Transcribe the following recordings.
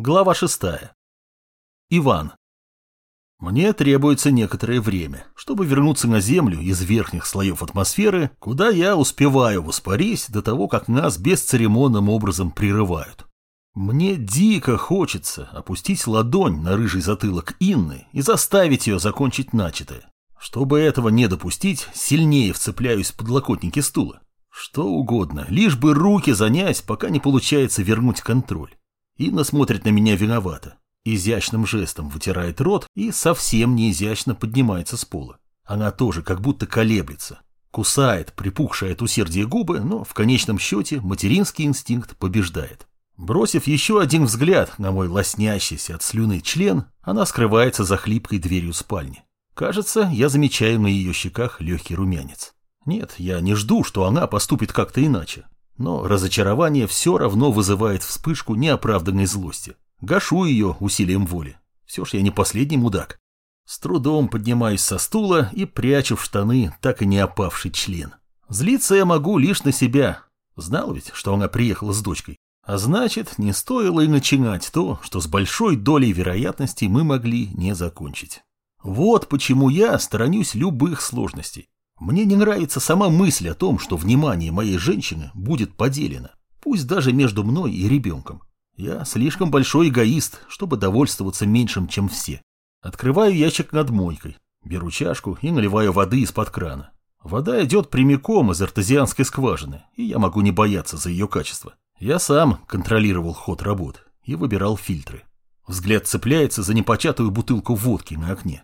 Глава шестая. Иван. Мне требуется некоторое время, чтобы вернуться на Землю из верхних слоев атмосферы, куда я успеваю воспарить до того, как нас бесцеремонным образом прерывают. Мне дико хочется опустить ладонь на рыжий затылок Инны и заставить ее закончить начатое. Чтобы этого не допустить, сильнее вцепляюсь в подлокотники стула. Что угодно, лишь бы руки занять, пока не получается вернуть контроль. Инна смотрит на меня виновато. Изящным жестом вытирает рот и совсем не изящно поднимается с пола. Она тоже как будто колеблется. Кусает припухшие от усердия губы, но в конечном счете материнский инстинкт побеждает. Бросив еще один взгляд на мой лоснящийся от слюны член, она скрывается за хлипкой дверью спальни. Кажется, я замечаю на ее щеках легкий румянец. Нет, я не жду, что она поступит как-то иначе. Но разочарование все равно вызывает вспышку неоправданной злости. Гашу ее усилием воли. Все ж я не последний мудак. С трудом поднимаюсь со стула и прячу в штаны так и не опавший член. Злиться я могу лишь на себя. Знал ведь, что она приехала с дочкой. А значит, не стоило и начинать то, что с большой долей вероятности мы могли не закончить. Вот почему я сторонюсь любых сложностей. Мне не нравится сама мысль о том, что внимание моей женщины будет поделено, пусть даже между мной и ребенком. Я слишком большой эгоист, чтобы довольствоваться меньшим, чем все. Открываю ящик над мойкой, беру чашку и наливаю воды из-под крана. Вода идет прямиком из артезианской скважины, и я могу не бояться за ее качество. Я сам контролировал ход работ и выбирал фильтры. Взгляд цепляется за непочатую бутылку водки на окне.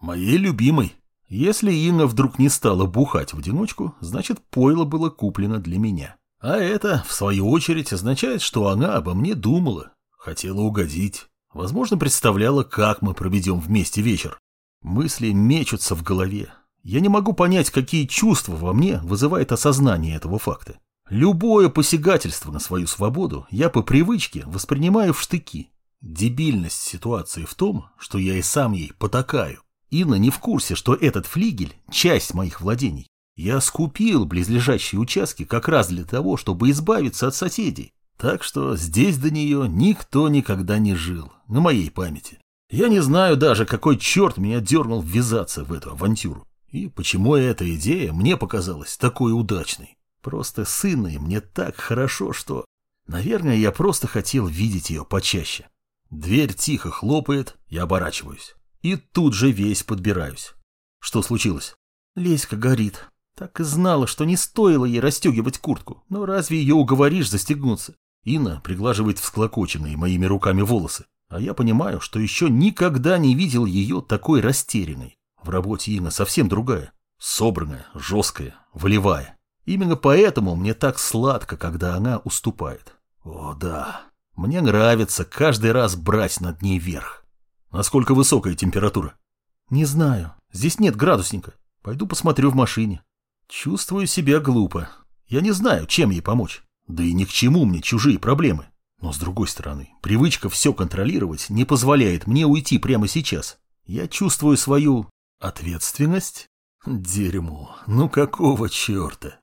Моей любимой. Если Инна вдруг не стала бухать в одиночку, значит, пойло было куплено для меня. А это, в свою очередь, означает, что она обо мне думала, хотела угодить. Возможно, представляла, как мы проведем вместе вечер. Мысли мечутся в голове. Я не могу понять, какие чувства во мне вызывает осознание этого факта. Любое посягательство на свою свободу я по привычке воспринимаю в штыки. Дебильность ситуации в том, что я и сам ей потакаю. Инна не в курсе, что этот флигель – часть моих владений. Я скупил близлежащие участки как раз для того, чтобы избавиться от соседей. Так что здесь до нее никто никогда не жил, на моей памяти. Я не знаю даже, какой черт меня дернул ввязаться в эту авантюру. И почему эта идея мне показалась такой удачной. Просто с Инной мне так хорошо, что... Наверное, я просто хотел видеть ее почаще. Дверь тихо хлопает, я оборачиваюсь. И тут же весь подбираюсь. Что случилось? Леська горит. Так и знала, что не стоило ей расстегивать куртку. Но разве ее уговоришь застегнуться? Инна приглаживает всклокоченные моими руками волосы. А я понимаю, что еще никогда не видел ее такой растерянной. В работе Инна совсем другая. Собранная, жесткая, волевая. Именно поэтому мне так сладко, когда она уступает. О, да. Мне нравится каждый раз брать над ней верх. Насколько высокая температура? Не знаю. Здесь нет градусника. Пойду посмотрю в машине. Чувствую себя глупо. Я не знаю, чем ей помочь. Да и ни к чему мне чужие проблемы. Но с другой стороны, привычка все контролировать не позволяет мне уйти прямо сейчас. Я чувствую свою ответственность. Дерьмо, ну какого черта?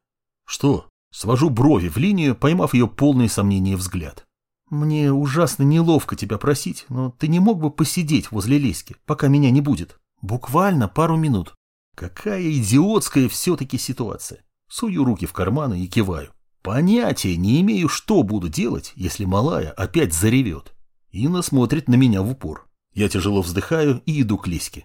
Что? Свожу брови в линию, поймав ее полный сомнения взгляд. «Мне ужасно неловко тебя просить, но ты не мог бы посидеть возле Леськи, пока меня не будет? Буквально пару минут». Какая идиотская все-таки ситуация. Сую руки в карманы и киваю. Понятия не имею, что буду делать, если малая опять заревет. Инна смотрит на меня в упор. Я тяжело вздыхаю и иду к Лиське.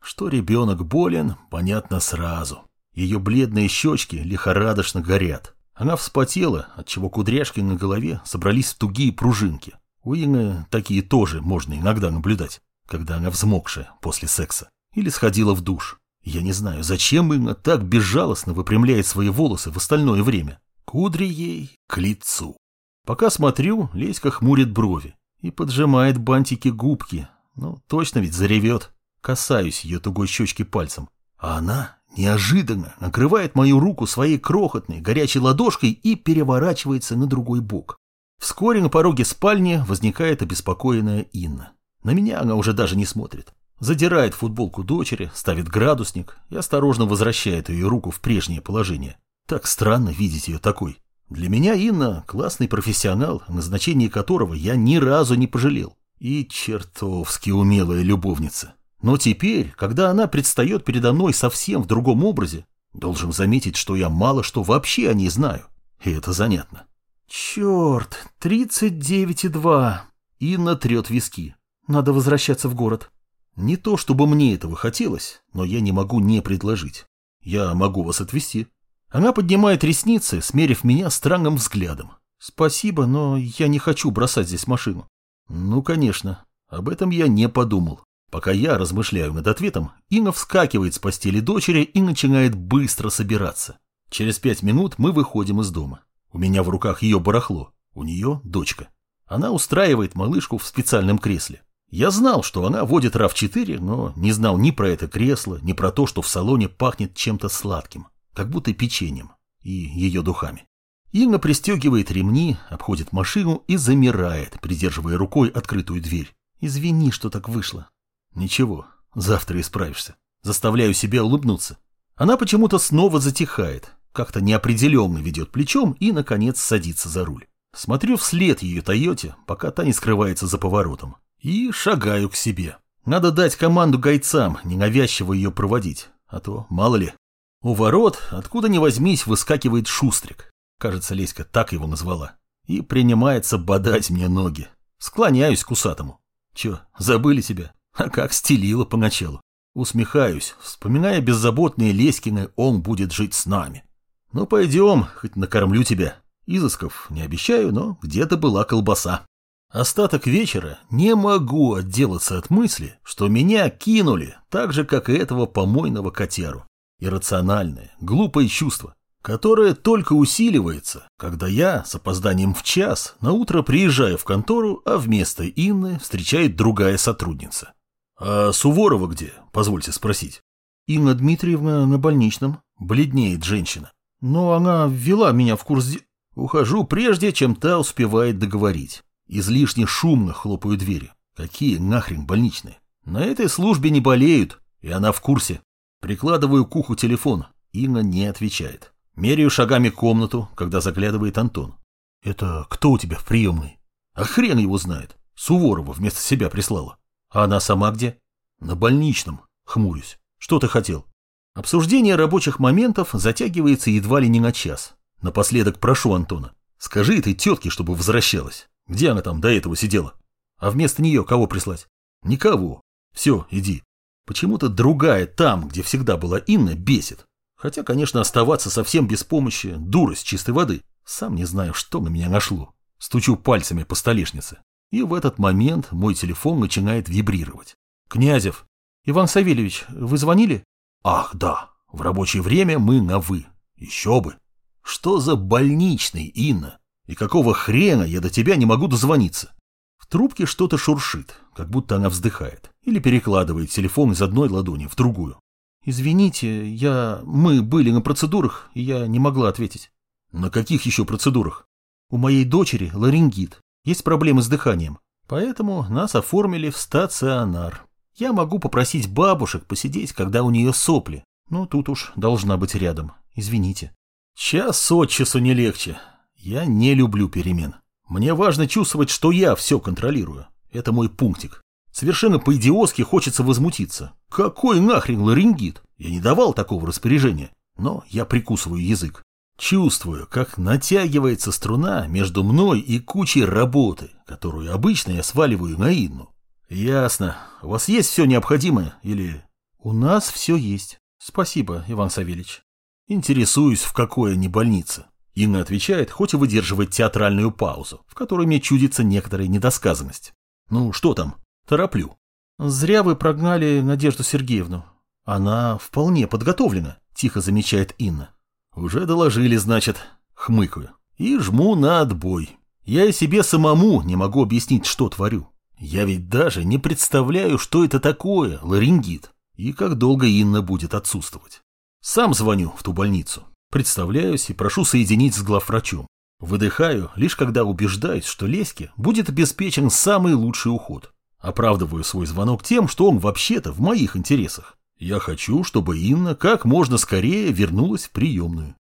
Что ребенок болен, понятно сразу. Ее бледные щечки лихорадочно горят. Она вспотела, отчего кудряшки на голове собрались в тугие пружинки. У Инны такие тоже можно иногда наблюдать, когда она взмокшая после секса. Или сходила в душ. Я не знаю, зачем Инна так безжалостно выпрямляет свои волосы в остальное время. Кудри ей к лицу. Пока смотрю, Леська хмурит брови и поджимает бантики губки. Ну, точно ведь заревет. Касаюсь ее тугой щечки пальцем. А она Неожиданно накрывает мою руку своей крохотной, горячей ладошкой и переворачивается на другой бок. Вскоре на пороге спальни возникает обеспокоенная Инна. На меня она уже даже не смотрит. Задирает футболку дочери, ставит градусник и осторожно возвращает ее руку в прежнее положение. Так странно видеть ее такой. Для меня Инна – классный профессионал, о назначении которого я ни разу не пожалел. И чертовски умелая любовница. Но теперь, когда она предстает передо мной совсем в другом образе, должен заметить, что я мало что вообще о ней знаю. И это занятно. Черт, 39,2. Инна трет виски. Надо возвращаться в город. Не то, чтобы мне этого хотелось, но я не могу не предложить. Я могу вас отвезти. Она поднимает ресницы, смерив меня странным взглядом. Спасибо, но я не хочу бросать здесь машину. Ну, конечно. Об этом я не подумал. Пока я размышляю над ответом, Инна вскакивает с постели дочери и начинает быстро собираться. Через пять минут мы выходим из дома. У меня в руках ее барахло, у нее дочка. Она устраивает малышку в специальном кресле. Я знал, что она водит RAV4, но не знал ни про это кресло, ни про то, что в салоне пахнет чем-то сладким, как будто печеньем и ее духами. Инна пристегивает ремни, обходит машину и замирает, придерживая рукой открытую дверь. «Извини, что так вышло». «Ничего, завтра исправишься». Заставляю себя улыбнуться. Она почему-то снова затихает, как-то неопределенно ведет плечом и, наконец, садится за руль. Смотрю вслед ее Тойоте, пока та не скрывается за поворотом. И шагаю к себе. Надо дать команду гайцам, ненавязчиво ее проводить, а то мало ли. У ворот, откуда ни возьмись, выскакивает шустрик. Кажется, Леська так его назвала. И принимается бодать мне ноги. Склоняюсь к усатому. Че, забыли тебя? А как стелила поначалу. Усмехаюсь, вспоминая беззаботные Леськины, он будет жить с нами. Ну, пойдем, хоть накормлю тебя. Изысков не обещаю, но где-то была колбаса. Остаток вечера не могу отделаться от мысли, что меня кинули, так же, как и этого помойного котяру. Иррациональное, глупое чувство, которое только усиливается, когда я с опозданием в час на утро приезжаю в контору, а вместо Инны встречает другая сотрудница. «А Суворова где?» – позвольте спросить. «Инна Дмитриевна на больничном», – бледнеет женщина. «Но она ввела меня в курс...» Ухожу прежде, чем та успевает договорить. Излишне шумно хлопаю двери. Какие нахрен больничные? На этой службе не болеют, и она в курсе. Прикладываю к уху телефон. Инна не отвечает. Меряю шагами комнату, когда заглядывает Антон. «Это кто у тебя в приемной?» «А хрен его знает. Суворова вместо себя прислала. А она сама где?» «На больничном», — хмурюсь. «Что ты хотел?» Обсуждение рабочих моментов затягивается едва ли не на час. Напоследок прошу Антона. Скажи этой тетке, чтобы возвращалась. Где она там до этого сидела? А вместо нее кого прислать? Никого. Все, иди. Почему-то другая там, где всегда была Инна, бесит. Хотя, конечно, оставаться совсем без помощи – дурость чистой воды. Сам не знаю, что на меня нашло. Стучу пальцами по столешнице. И в этот момент мой телефон начинает вибрировать. «Князев! Иван Савельевич, вы звонили?» «Ах, да. В рабочее время мы на «вы». Еще бы. Что за больничный, Инна? И какого хрена я до тебя не могу дозвониться? В трубке что-то шуршит, как будто она вздыхает, или перекладывает телефон из одной ладони в другую. Извините, я... Мы были на процедурах, и я не могла ответить. На каких еще процедурах? У моей дочери ларингит. Есть проблемы с дыханием. Поэтому нас оформили в стационар. Я могу попросить бабушек посидеть, когда у нее сопли. Но тут уж должна быть рядом. Извините. Час от часу не легче. Я не люблю перемен. Мне важно чувствовать, что я все контролирую. Это мой пунктик. Совершенно по-идиотски хочется возмутиться. Какой нахрен ларингит? Я не давал такого распоряжения. Но я прикусываю язык. Чувствую, как натягивается струна между мной и кучей работы, которую обычно я сваливаю на Инну. Ясно. У вас есть все необходимое или... У нас все есть. Спасибо, Иван Савельевич. Интересуюсь, в какой они больнице. Инна отвечает, хоть и выдерживает театральную паузу, в которой мне чудится некоторая недосказанность. «Ну, что там?» «Тороплю». «Зря вы прогнали Надежду Сергеевну. Она вполне подготовлена», – тихо замечает Инна. «Уже доложили, значит», – хмыкаю. И жму на отбой. Я и себе самому не могу объяснить, что творю. Я ведь даже не представляю, что это такое, ларингит, и как долго Инна будет отсутствовать. Сам звоню в ту больницу. Представляюсь и прошу соединить с главврачом. Выдыхаю, лишь когда убеждаюсь, что Леське будет обеспечен самый лучший уход. Оправдываю свой звонок тем, что он вообще-то в моих интересах. Я хочу, чтобы Инна как можно скорее вернулась в приемную.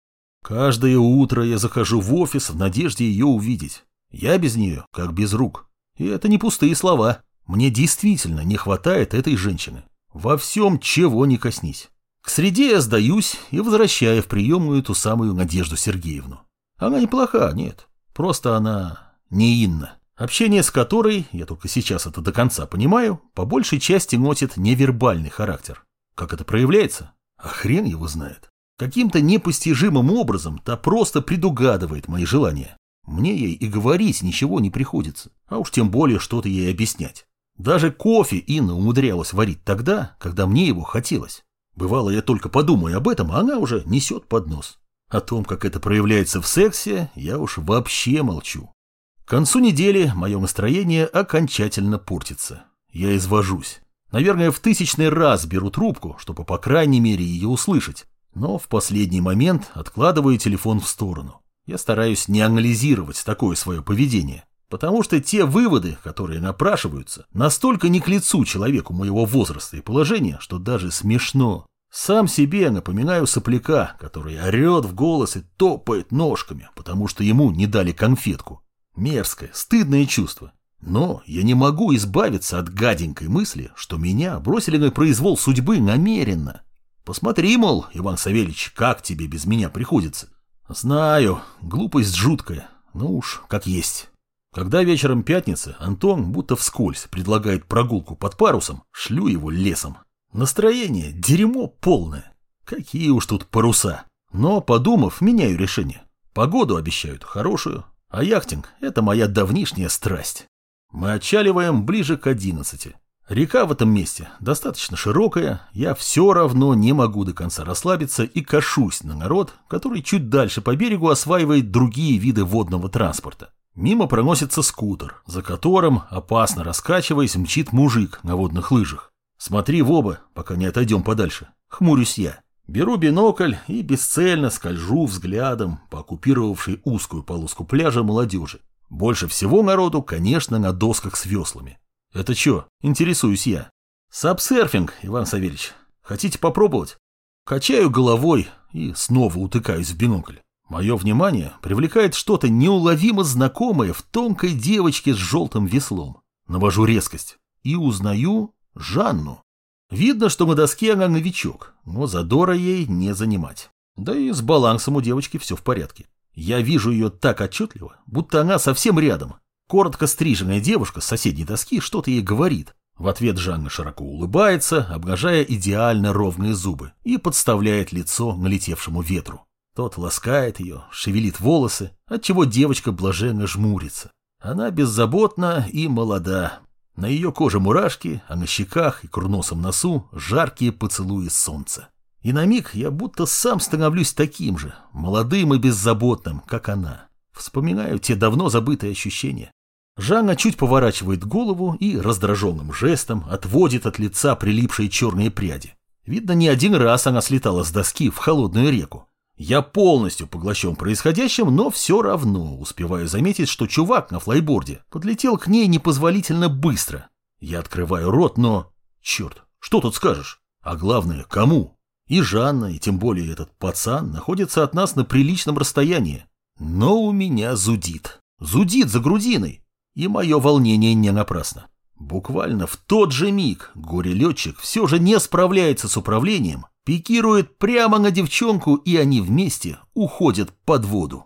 Каждое утро я захожу в офис в надежде ее увидеть. Я без нее, как без рук. И это не пустые слова. Мне действительно не хватает этой женщины. Во всем, чего не коснись. К среде я сдаюсь и возвращаю в приемную ту самую Надежду Сергеевну. Она неплоха, нет. Просто она не Инна. Общение с которой, я только сейчас это до конца понимаю, по большей части носит невербальный характер. Как это проявляется? А хрен его знает. Каким-то непостижимым образом та просто предугадывает мои желания. Мне ей и говорить ничего не приходится, а уж тем более что-то ей объяснять. Даже кофе Инна умудрялась варить тогда, когда мне его хотелось. Бывало, я только подумаю об этом, а она уже несет под нос. О том, как это проявляется в сексе, я уж вообще молчу. К концу недели мое настроение окончательно портится. Я извожусь. Наверное, в тысячный раз беру трубку, чтобы по крайней мере ее услышать. Но в последний момент откладываю телефон в сторону. Я стараюсь не анализировать такое свое поведение. Потому что те выводы, которые напрашиваются, настолько не к лицу человеку моего возраста и положения, что даже смешно. Сам себе напоминаю сопляка, который орет в голос и топает ножками, потому что ему не дали конфетку. Мерзкое, стыдное чувство. Но я не могу избавиться от гаденькой мысли, что меня бросили на произвол судьбы намеренно. Посмотри, мол, Иван Савельевич, как тебе без меня приходится. Знаю, глупость жуткая, ну уж как есть. Когда вечером пятницы Антон будто вскользь предлагает прогулку под парусом, шлю его лесом. Настроение дерьмо полное. Какие уж тут паруса. Но, подумав, меняю решение. Погоду обещают хорошую, а яхтинг – это моя давнишняя страсть. Мы отчаливаем ближе к одиннадцати. Река в этом месте достаточно широкая, я все равно не могу до конца расслабиться и кашусь на народ, который чуть дальше по берегу осваивает другие виды водного транспорта. Мимо проносится скутер, за которым, опасно раскачиваясь, мчит мужик на водных лыжах. Смотри в оба, пока не отойдем подальше. Хмурюсь я. Беру бинокль и бесцельно скольжу взглядом по оккупировавшей узкую полоску пляжа молодежи. Больше всего народу, конечно, на досках с веслами. Это что, интересуюсь я. Сапсерфинг, Иван Савельевич. Хотите попробовать? Качаю головой и снова утыкаюсь в бинокль. Мое внимание привлекает что-то неуловимо знакомое в тонкой девочке с желтым веслом. Навожу резкость и узнаю Жанну. Видно, что на доске она новичок, но задора ей не занимать. Да и с балансом у девочки все в порядке. Я вижу ее так отчетливо, будто она совсем рядом. Коротко стриженная девушка с соседней доски что-то ей говорит. В ответ Жанна широко улыбается, обнажая идеально ровные зубы, и подставляет лицо налетевшему ветру. Тот ласкает ее, шевелит волосы, отчего девочка блаженно жмурится. Она беззаботна и молода, на ее коже мурашки, а на щеках и курносом носу жаркие поцелуи солнца. И на миг я будто сам становлюсь таким же, молодым и беззаботным, как она. Вспоминаю те давно забытые ощущения. Жанна чуть поворачивает голову и раздраженным жестом отводит от лица прилипшие черные пряди. Видно, не один раз она слетала с доски в холодную реку. Я полностью поглощен происходящим, но все равно успеваю заметить, что чувак на флайборде подлетел к ней непозволительно быстро. Я открываю рот, но... Черт, что тут скажешь? А главное, кому? И Жанна, и тем более этот пацан находятся от нас на приличном расстоянии. Но у меня зудит. Зудит за грудиной. И мое волнение не напрасно. Буквально в тот же миг горе-летчик все же не справляется с управлением, пикирует прямо на девчонку, и они вместе уходят под воду.